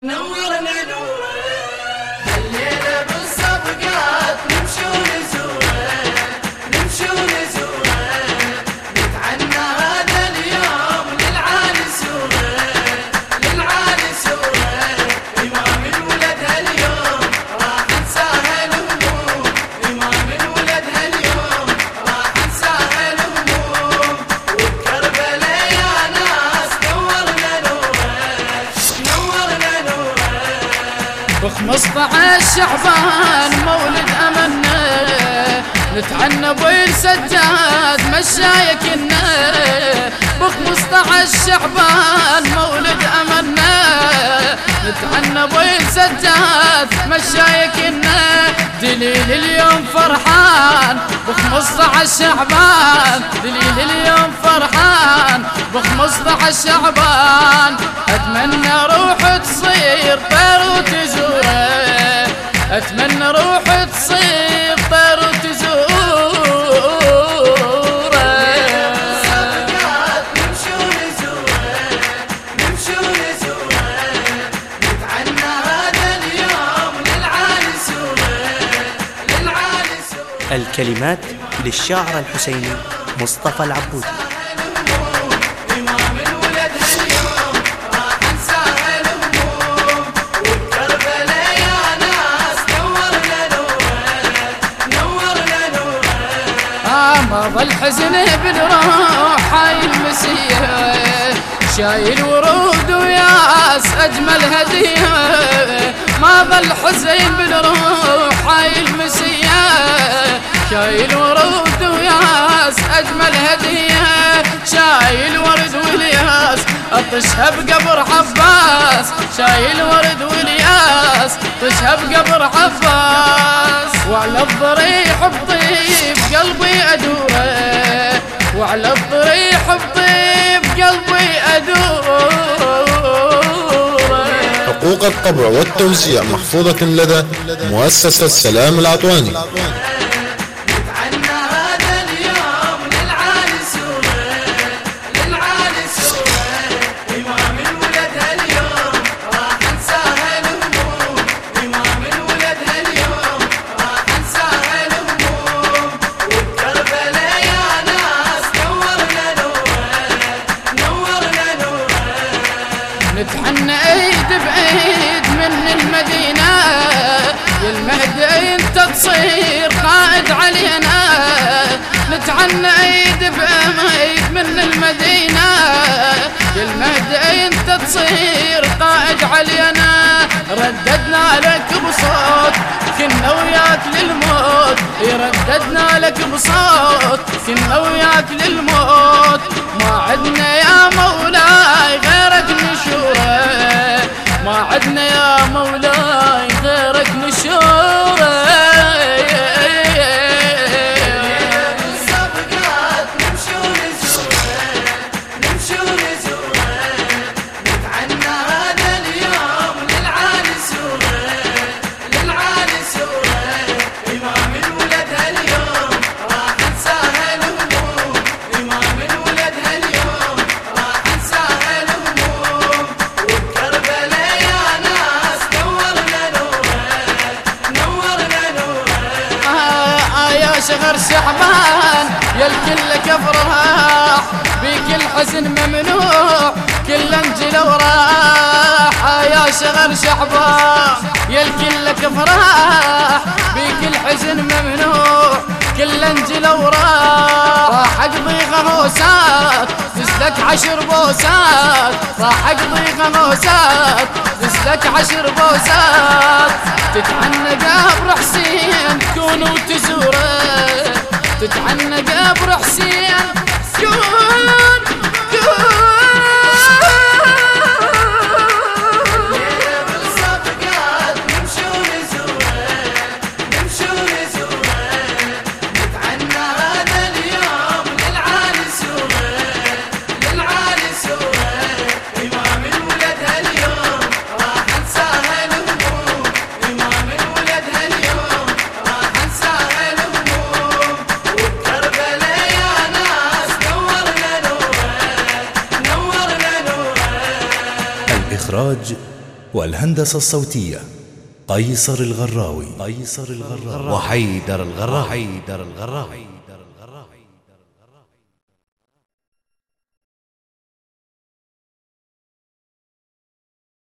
No بخمسطعش شعبان مولد امنا نتعنى بين سجاد مشايك النار بخمسطعش شعبان مولد امنا نتعنى بين سجاد مشايك النار دليل اليوم فرحان بخمسطعش شعبان دليل اليوم فرحان بخمسطعش شعبان نورنا نوره آه ما ظل حزن بالروح هاي المسية شايل ورود وياس أجمل هدية. ما ظل حزين شايل ورود وياس أجمل هدية. شايل ورد والياس أطشها بقبر عباس. شايل ورد والياس طشها بقبر عباس. وعلى الضريح بطيب قلبي أدوره. وعلى الضريح بطيب قلبي أدوره. حقوق الطبع والتوزيع محفوظة لدى مؤسسة السلام العطواني تصير قائد علينا نتعنى ايد بايد من المدينة. المهدي انت تصير قائد علينا رددنا لك بصوت كنا وياك للموت. رددنا لك بصوت كنا وياك للموت. ما عدنا يا مولاي غيرك نشوره ما عدنا يا مولاي شهر شعبان يا الكل افراح بيك الحزن ممنوع كل أنجل وراح. يا شهر شعبان يا الكل افراح بيك الحزن ممنوع كل أنجل وراح. غموسات تسلك عشر بوسات راح اقضي غموسات تسلك عشر بوسات تتعنى قبر حسين تكون وتزوره تتعنى قبر حسين تكون الإخراج والهندسة الصوتية قيصر الغراوي. قيصر الغراوي. وحيدر الغراوي. حيدر الغراوي.